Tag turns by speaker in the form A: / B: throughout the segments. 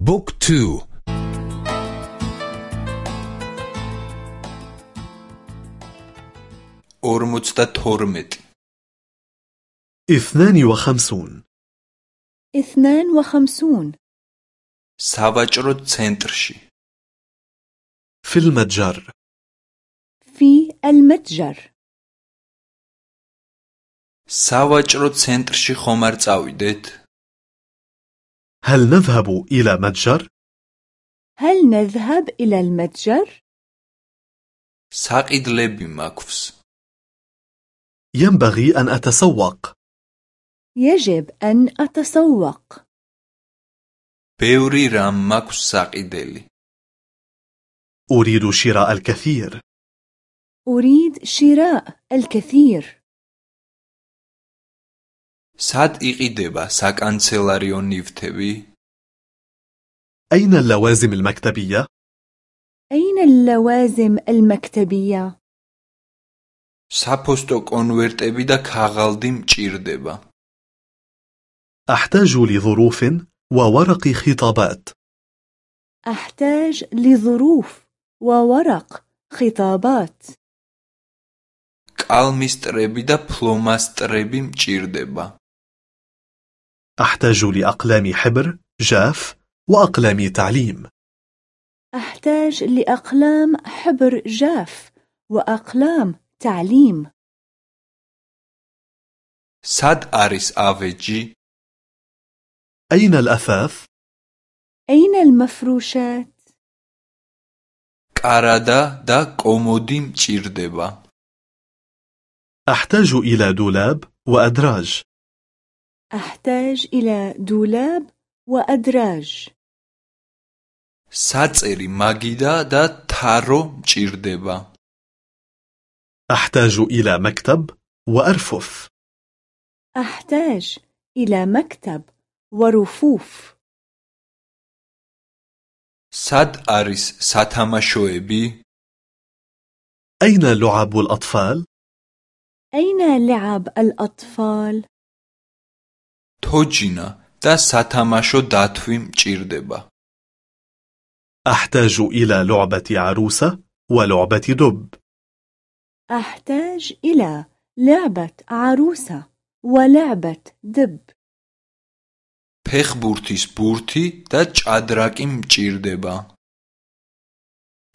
A: بوك تو.
B: أرمجت تورمت
C: اثنان وخمسون.
D: اثنان وخمسون.
B: ساواجرو تسنترشي
C: في المتجر.
D: في المتجر.
B: ساواجرو تسنترشي خمار تاويدت
C: هل نذهب إلى متجر؟
D: هل نذهب إلى المتجر؟
B: საყიდლები მაქვს.
C: ينبغي أن أتسوق
D: يجب أن أتسوق.
B: ბევრი რამ მაქვს საყიდელი.
C: أريد شراء الكثير
D: أريد شراء الكثير.
B: სად იყიდება საკანცელარიო ნივთები?
C: أين اللوازم المكتبية؟
D: أين اللوازم المكتبية؟
B: საფოსტო კონვერტები და ქაღალდი მჭირდება.
C: أحتاج لظروف وورق خطابات
D: أحتاج لظروف وورق خطابات.
B: კალმისტრები და ფლომასტრები მჭირდება.
C: أحتاج لأقلام حبر جاف وأقلام تعليم.
D: أحتاج لأقلام حبر جاف وأقلام تعليم.
B: ساد أريس آفجي
C: أين الأثاث؟
D: أين المفروشات؟
B: კარადა და კომოდი მჭირდება
C: أحتاج إلى دولاب وأدراج.
D: أحتاج إلى دولاب وأدراج.
B: საწერი მაგიდა და თარო მჭირდება.
C: أحتاج إلى مكتب وأرفف
D: أحتاج إلى مكتب ورفوف.
B: სად არის სათამაშოები?
C: أين لعب الأطفال؟
D: أين لعب الأطفال؟
B: თოჯინა და სათამაშო დათვი მჭირდება.
C: أحتاج إلى لعبة عروسة ولعبة دب
D: أحتاج إلى لعبة عروسة ولعبة دب.
B: ფეხბურთის ბურთი და ჭადრაკი მჭირდება.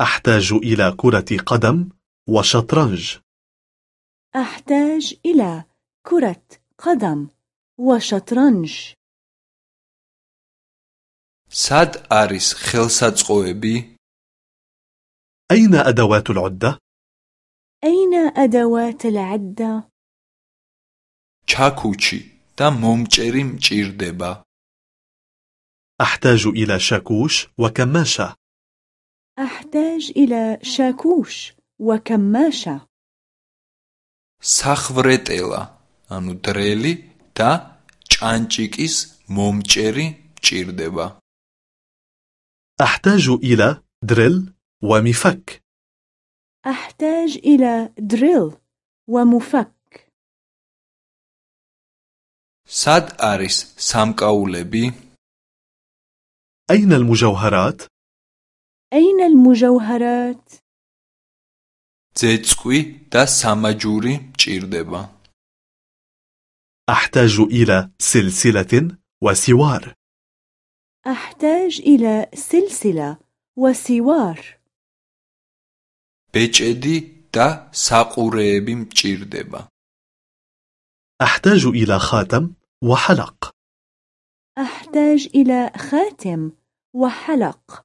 C: أحتاج إلى كرة قدم وشطرنج
D: أحتاج إلى كرة قدم وشطرنج.
B: სად არის ხელსაწყოები?
C: أين أدوات العدة؟
D: أين أدوات العدة؟
B: ჩაქუჩი და მომჭერი მჭირდება.
C: أحتاج إلى شاكوش وكماشة
D: أحتاج إلى شاكوش وكماشة.
B: სახლვრეტელა, ანუ დრელი და ჭანჭიკის მომჭერი მჭირდება.
C: أحتاج إلى دريل ومفك
D: أحتاج إلى دريل ومفك.
B: სად არის სამკაულები?
C: أين المجوهرات؟
D: أين المجوهرات؟
B: ძეწყვი და სამაჯური მჭირდება.
C: أحتاج إلى سلسلة وسوار
D: أحتاج إلى سلسلة وسوار.
B: ბეჭედი და საყურეები მჭირდება.
C: أحتاج إلى خاتم وحلق
D: أحتاج إلى خاتم وحلق.